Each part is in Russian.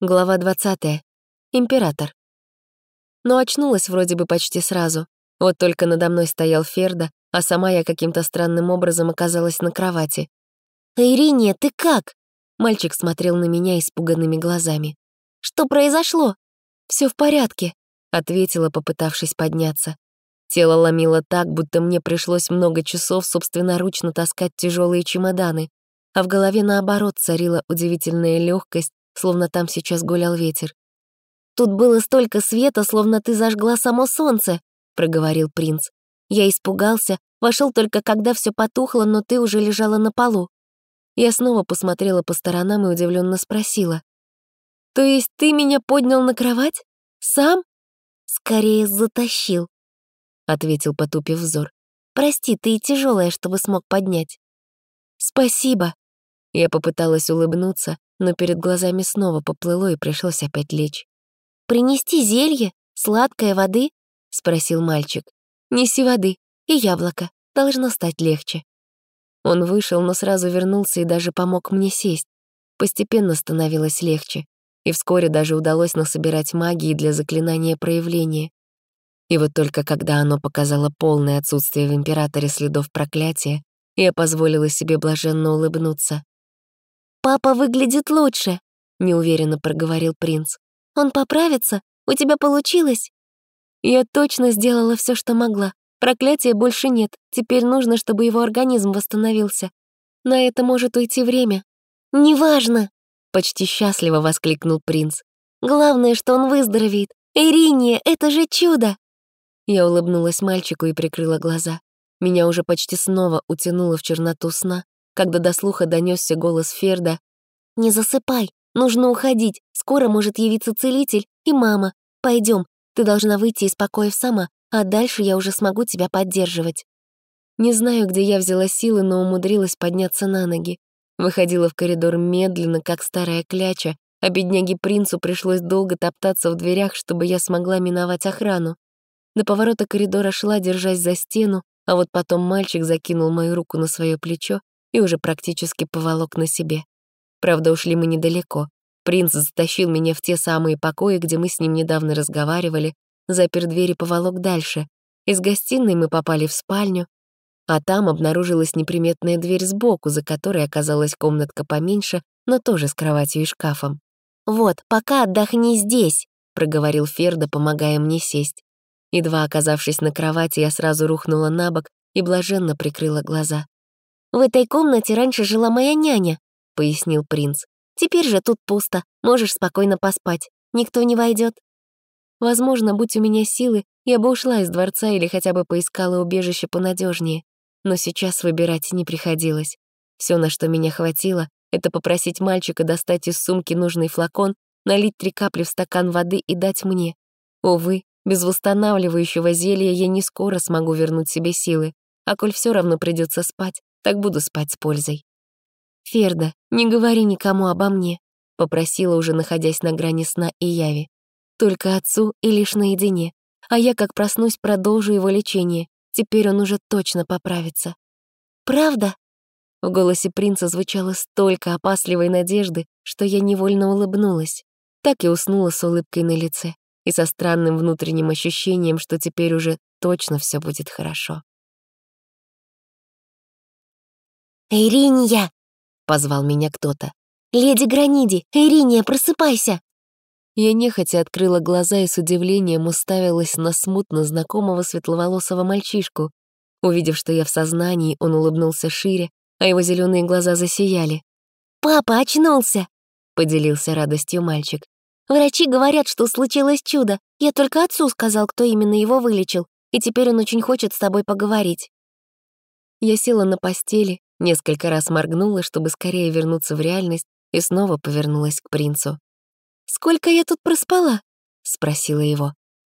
Глава 20. Император. Но очнулась вроде бы почти сразу. Вот только надо мной стоял Ферда, а сама я каким-то странным образом оказалась на кровати. «Ириния, ты как?» Мальчик смотрел на меня испуганными глазами. «Что произошло?» Все в порядке», — ответила, попытавшись подняться. Тело ломило так, будто мне пришлось много часов собственноручно таскать тяжелые чемоданы, а в голове, наоборот, царила удивительная легкость, словно там сейчас гулял ветер. «Тут было столько света, словно ты зажгла само солнце», — проговорил принц. Я испугался, вошел только когда все потухло, но ты уже лежала на полу. Я снова посмотрела по сторонам и удивленно спросила. «То есть ты меня поднял на кровать? Сам?» «Скорее затащил», — ответил, потупив взор. «Прости, ты и тяжелая, чтобы смог поднять». «Спасибо». Я попыталась улыбнуться, но перед глазами снова поплыло и пришлось опять лечь. «Принести зелье? Сладкой воды?» — спросил мальчик. «Неси воды и яблоко. Должно стать легче». Он вышел, но сразу вернулся и даже помог мне сесть. Постепенно становилось легче, и вскоре даже удалось насобирать магии для заклинания проявления. И вот только когда оно показало полное отсутствие в Императоре следов проклятия, я позволила себе блаженно улыбнуться. «Папа выглядит лучше», — неуверенно проговорил принц. «Он поправится? У тебя получилось?» Я точно сделала все, что могла. Проклятия больше нет. Теперь нужно, чтобы его организм восстановился. На это может уйти время. «Неважно!» — почти счастливо воскликнул принц. «Главное, что он выздоровеет. Ириния, это же чудо!» Я улыбнулась мальчику и прикрыла глаза. Меня уже почти снова утянуло в черноту сна, когда до слуха донесся голос Ферда. «Не засыпай, нужно уходить, скоро может явиться целитель и мама. Пойдем, ты должна выйти из покоев сама, а дальше я уже смогу тебя поддерживать». Не знаю, где я взяла силы, но умудрилась подняться на ноги. Выходила в коридор медленно, как старая кляча, а бедняге-принцу пришлось долго топтаться в дверях, чтобы я смогла миновать охрану. До поворота коридора шла, держась за стену, а вот потом мальчик закинул мою руку на свое плечо и уже практически поволок на себе. Правда, ушли мы недалеко. Принц затащил меня в те самые покои, где мы с ним недавно разговаривали, запер дверь и поволок дальше. Из гостиной мы попали в спальню, а там обнаружилась неприметная дверь сбоку, за которой оказалась комнатка поменьше, но тоже с кроватью и шкафом. «Вот, пока отдохни здесь», — проговорил Ферда, помогая мне сесть. Едва оказавшись на кровати, я сразу рухнула на бок и блаженно прикрыла глаза. «В этой комнате раньше жила моя няня», — пояснил принц. «Теперь же тут пусто, можешь спокойно поспать, никто не войдет. Возможно, будь у меня силы, я бы ушла из дворца или хотя бы поискала убежище понадежнее. Но сейчас выбирать не приходилось. Все, на что меня хватило, это попросить мальчика достать из сумки нужный флакон, налить три капли в стакан воды и дать мне. Увы, без восстанавливающего зелья я не скоро смогу вернуть себе силы, а коль все равно придется спать, так буду спать с пользой. «Ферда, не говори никому обо мне», — попросила уже, находясь на грани сна и яви. «Только отцу и лишь наедине. А я, как проснусь, продолжу его лечение. Теперь он уже точно поправится». «Правда?» В голосе принца звучало столько опасливой надежды, что я невольно улыбнулась. Так и уснула с улыбкой на лице и со странным внутренним ощущением, что теперь уже точно все будет хорошо. «Эйриния!» — позвал меня кто-то. «Леди Граниди! Эйриния, просыпайся!» Я нехотя открыла глаза и с удивлением уставилась на смутно знакомого светловолосого мальчишку. Увидев, что я в сознании, он улыбнулся шире, а его зеленые глаза засияли. «Папа очнулся!» — поделился радостью мальчик. «Врачи говорят, что случилось чудо. Я только отцу сказал, кто именно его вылечил, и теперь он очень хочет с тобой поговорить». Я села на постели, Несколько раз моргнула, чтобы скорее вернуться в реальность, и снова повернулась к принцу. «Сколько я тут проспала?» — спросила его.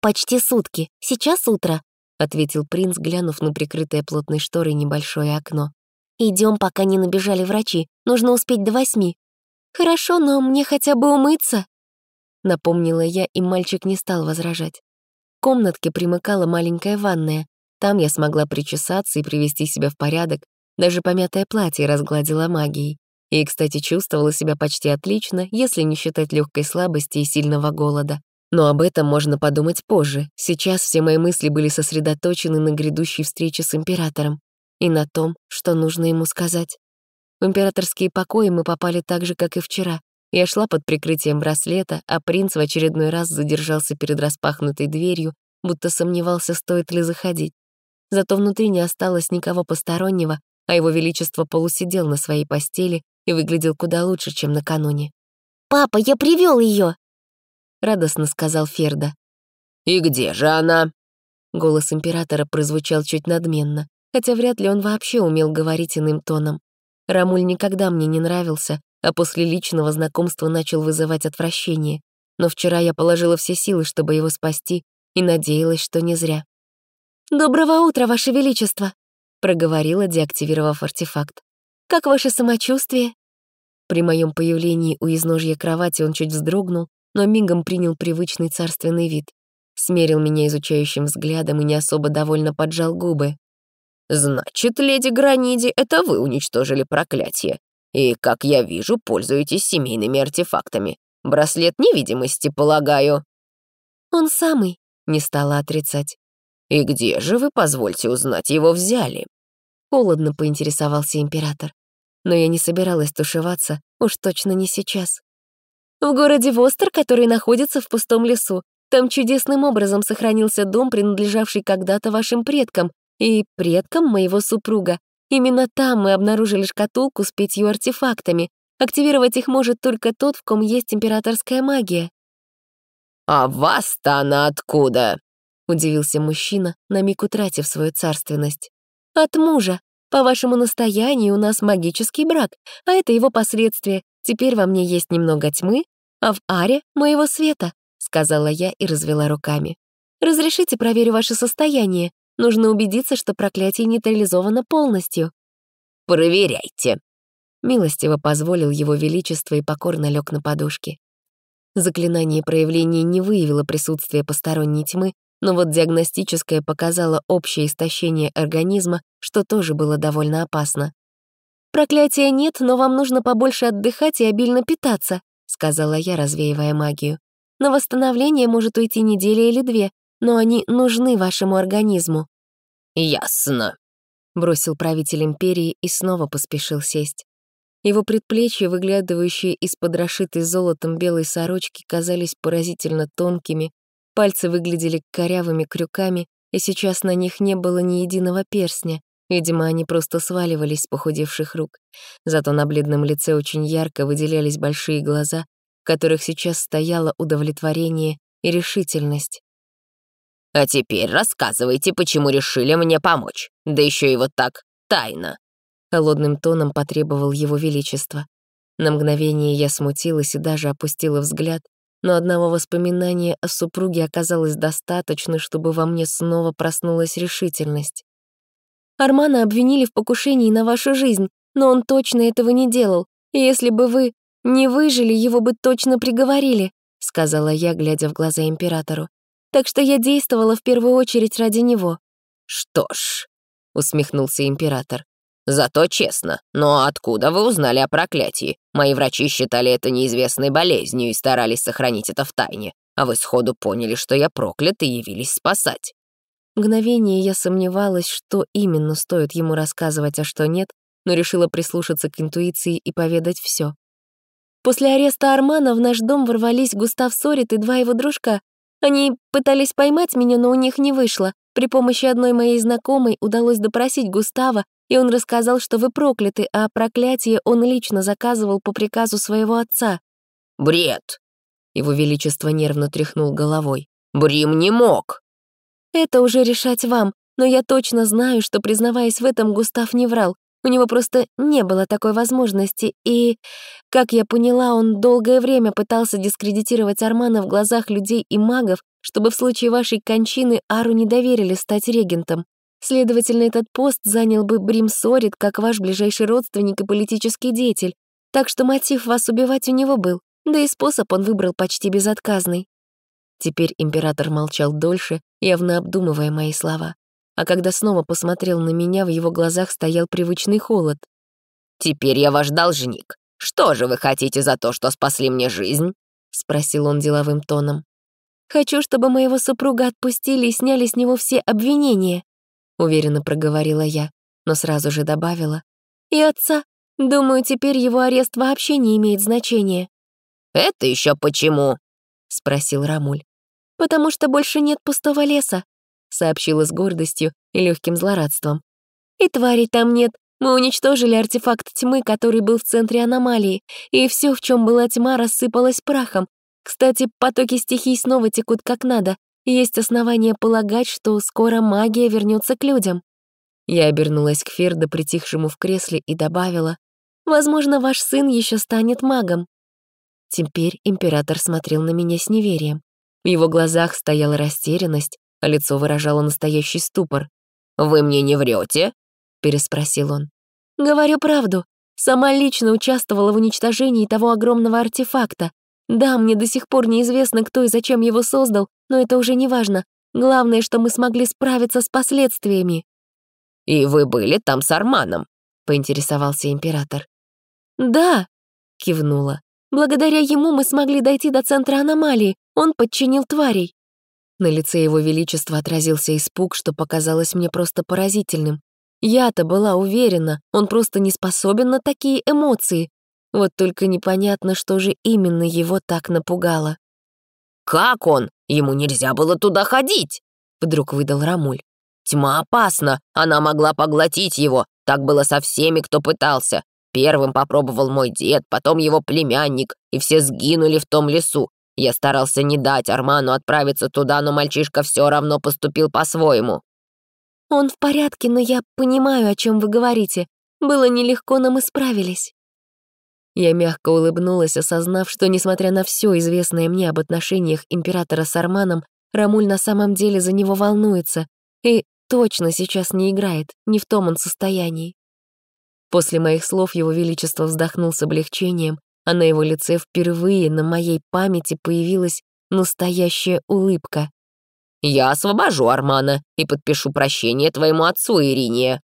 «Почти сутки. Сейчас утро», — ответил принц, глянув на прикрытое плотной шторой небольшое окно. Идем, пока не набежали врачи. Нужно успеть до восьми». «Хорошо, но мне хотя бы умыться», — напомнила я, и мальчик не стал возражать. В комнатке примыкала маленькая ванная. Там я смогла причесаться и привести себя в порядок, даже помятое платье разгладила магией. И, кстати, чувствовала себя почти отлично, если не считать легкой слабости и сильного голода. Но об этом можно подумать позже. Сейчас все мои мысли были сосредоточены на грядущей встрече с императором и на том, что нужно ему сказать. В императорские покои мы попали так же, как и вчера. Я шла под прикрытием браслета, а принц в очередной раз задержался перед распахнутой дверью, будто сомневался, стоит ли заходить. Зато внутри не осталось никого постороннего, а его величество полусидел на своей постели и выглядел куда лучше, чем накануне. «Папа, я привел ее! — радостно сказал Ферда. «И где же она?» Голос императора прозвучал чуть надменно, хотя вряд ли он вообще умел говорить иным тоном. Рамуль никогда мне не нравился, а после личного знакомства начал вызывать отвращение. Но вчера я положила все силы, чтобы его спасти, и надеялась, что не зря. «Доброго утра, Ваше Величество!» — проговорила, деактивировав артефакт. «Как ваше самочувствие?» При моем появлении у изножья кровати он чуть вздрогнул, но мигом принял привычный царственный вид. Смерил меня изучающим взглядом и не особо довольно поджал губы. «Значит, леди Граниди, это вы уничтожили проклятие. И, как я вижу, пользуетесь семейными артефактами. Браслет невидимости, полагаю». «Он самый», — не стала отрицать. «И где же вы, позвольте узнать, его взяли?» Холодно поинтересовался император. Но я не собиралась тушеваться, уж точно не сейчас. В городе Востер, который находится в пустом лесу. Там чудесным образом сохранился дом, принадлежавший когда-то вашим предкам и предкам моего супруга. Именно там мы обнаружили шкатулку с пятью артефактами. Активировать их может только тот, в ком есть императорская магия. «А вас-то она откуда?» — удивился мужчина, на миг утратив свою царственность. «От мужа. По вашему настоянию у нас магический брак, а это его последствия. Теперь во мне есть немного тьмы, а в аре — моего света», — сказала я и развела руками. «Разрешите проверю ваше состояние. Нужно убедиться, что проклятие нейтрализовано полностью». «Проверяйте», — милостиво позволил его величество и покорно лег на подушки. Заклинание проявления не выявило присутствие посторонней тьмы, но вот диагностическое показало общее истощение организма, что тоже было довольно опасно. «Проклятия нет, но вам нужно побольше отдыхать и обильно питаться», сказала я, развеивая магию. «На восстановление может уйти неделя или две, но они нужны вашему организму». «Ясно», — бросил правитель империи и снова поспешил сесть. Его предплечья, выглядывающие из-под расшитой золотом белой сорочки, казались поразительно тонкими, пальцы выглядели корявыми крюками, и сейчас на них не было ни единого перстня. Видимо, они просто сваливались с похудевших рук. Зато на бледном лице очень ярко выделялись большие глаза, в которых сейчас стояло удовлетворение и решительность. «А теперь рассказывайте, почему решили мне помочь, да еще и вот так, тайно», — холодным тоном потребовал его величество. На мгновение я смутилась и даже опустила взгляд, но одного воспоминания о супруге оказалось достаточно, чтобы во мне снова проснулась решительность. Армана обвинили в покушении на вашу жизнь, но он точно этого не делал. И если бы вы не выжили, его бы точно приговорили», — сказала я, глядя в глаза императору. «Так что я действовала в первую очередь ради него». «Что ж», — усмехнулся император, «зато честно. Но откуда вы узнали о проклятии? Мои врачи считали это неизвестной болезнью и старались сохранить это в тайне, а вы сходу поняли, что я проклят и явились спасать». Мгновение я сомневалась, что именно стоит ему рассказывать, а что нет, но решила прислушаться к интуиции и поведать все. После ареста Армана в наш дом ворвались Густав Сорит и два его дружка. Они пытались поймать меня, но у них не вышло. При помощи одной моей знакомой удалось допросить Густава, и он рассказал, что вы прокляты, а проклятие он лично заказывал по приказу своего отца. «Бред!» Его Величество нервно тряхнул головой. «Брим не мог!» Это уже решать вам, но я точно знаю, что, признаваясь в этом, Густав не врал. У него просто не было такой возможности, и, как я поняла, он долгое время пытался дискредитировать Армана в глазах людей и магов, чтобы в случае вашей кончины Ару не доверили стать регентом. Следовательно, этот пост занял бы Брим Сорит, как ваш ближайший родственник и политический деятель. Так что мотив вас убивать у него был, да и способ он выбрал почти безотказный. Теперь император молчал дольше, явно обдумывая мои слова. А когда снова посмотрел на меня, в его глазах стоял привычный холод. «Теперь я ваш должник. Что же вы хотите за то, что спасли мне жизнь?» — спросил он деловым тоном. «Хочу, чтобы моего супруга отпустили и сняли с него все обвинения», — уверенно проговорила я, но сразу же добавила. «И отца. Думаю, теперь его арест вообще не имеет значения». «Это еще почему?» — спросил Рамуль. «Потому что больше нет пустого леса», — сообщила с гордостью и легким злорадством. «И тварей там нет. Мы уничтожили артефакт тьмы, который был в центре аномалии, и все, в чем была тьма, рассыпалось прахом. Кстати, потоки стихий снова текут как надо, есть основания полагать, что скоро магия вернется к людям». Я обернулась к Фердо, притихшему в кресле, и добавила, «Возможно, ваш сын еще станет магом». Теперь император смотрел на меня с неверием. В его глазах стояла растерянность, лицо выражало настоящий ступор. «Вы мне не врете? переспросил он. «Говорю правду. Сама лично участвовала в уничтожении того огромного артефакта. Да, мне до сих пор неизвестно, кто и зачем его создал, но это уже не важно. Главное, что мы смогли справиться с последствиями». «И вы были там с Арманом?» — поинтересовался император. «Да», — кивнула. «Благодаря ему мы смогли дойти до центра аномалии. Он подчинил тварей». На лице его величества отразился испуг, что показалось мне просто поразительным. Я-то была уверена, он просто не способен на такие эмоции. Вот только непонятно, что же именно его так напугало. «Как он? Ему нельзя было туда ходить!» Вдруг выдал Рамуль. «Тьма опасна, она могла поглотить его. Так было со всеми, кто пытался. Первым попробовал мой дед, потом его племянник, и все сгинули в том лесу. Я старался не дать Арману отправиться туда, но мальчишка все равно поступил по-своему. «Он в порядке, но я понимаю, о чем вы говорите. Было нелегко, но мы справились». Я мягко улыбнулась, осознав, что, несмотря на все известное мне об отношениях императора с Арманом, Рамуль на самом деле за него волнуется и точно сейчас не играет, не в том он состоянии. После моих слов его величество вздохнул с облегчением, а на его лице впервые на моей памяти появилась настоящая улыбка. «Я освобожу Армана и подпишу прощение твоему отцу, Ирине».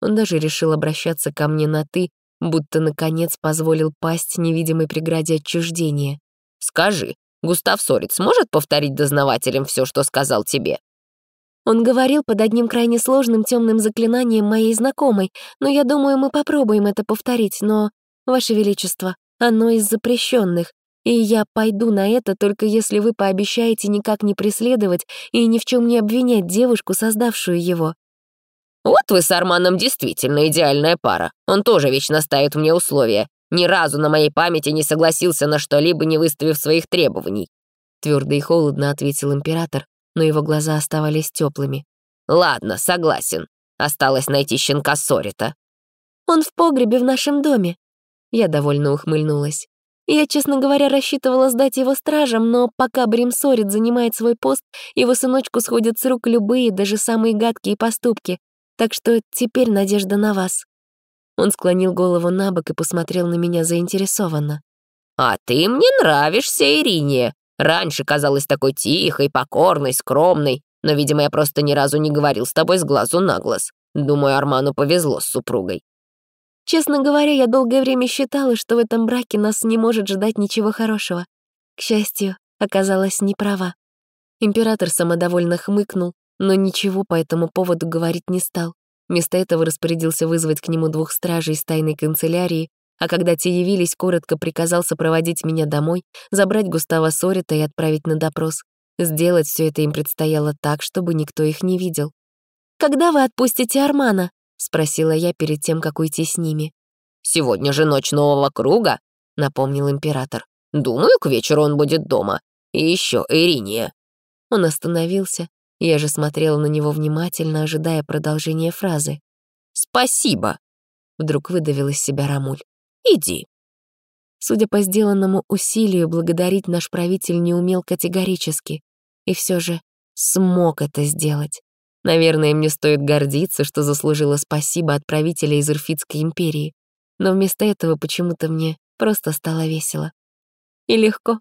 Он даже решил обращаться ко мне на «ты», будто, наконец, позволил пасть невидимой преграде отчуждения. «Скажи, Густав Сорец сможет повторить дознавателям все, что сказал тебе?» Он говорил под одним крайне сложным темным заклинанием моей знакомой, но я думаю, мы попробуем это повторить, но, Ваше Величество, оно из запрещенных, и я пойду на это только если вы пообещаете никак не преследовать и ни в чем не обвинять девушку, создавшую его». «Вот вы с Арманом действительно идеальная пара. Он тоже вечно ставит мне условия. Ни разу на моей памяти не согласился на что-либо, не выставив своих требований». Твердо и холодно ответил император, но его глаза оставались теплыми. «Ладно, согласен. Осталось найти щенка Сорита». «Он в погребе в нашем доме», я довольно ухмыльнулась. Я, честно говоря, рассчитывала сдать его стражам, но пока Бримсорит занимает свой пост, его сыночку сходят с рук любые, даже самые гадкие поступки. Так что теперь надежда на вас». Он склонил голову на бок и посмотрел на меня заинтересованно. «А ты мне нравишься, Ирине. Раньше казалась такой тихой, покорной, скромной, но, видимо, я просто ни разу не говорил с тобой с глазу на глаз. Думаю, Арману повезло с супругой. Честно говоря, я долгое время считала, что в этом браке нас не может ждать ничего хорошего. К счастью, оказалась неправа. Император самодовольно хмыкнул, но ничего по этому поводу говорить не стал. Вместо этого распорядился вызвать к нему двух стражей из тайной канцелярии, а когда те явились, коротко приказал сопроводить меня домой, забрать Густава Сорита и отправить на допрос. Сделать все это им предстояло так, чтобы никто их не видел. «Когда вы отпустите Армана?» — спросила я перед тем, как уйти с ними. «Сегодня же ночь нового круга», — напомнил император. «Думаю, к вечеру он будет дома. И еще Ириния». Он остановился, я же смотрела на него внимательно, ожидая продолжения фразы. «Спасибо», — вдруг выдавил из себя Рамуль. «Иди». Судя по сделанному усилию, благодарить наш правитель не умел категорически. И все же смог это сделать. Наверное, мне стоит гордиться, что заслужила спасибо от правителя из Ирфитской империи. Но вместо этого почему-то мне просто стало весело. И легко.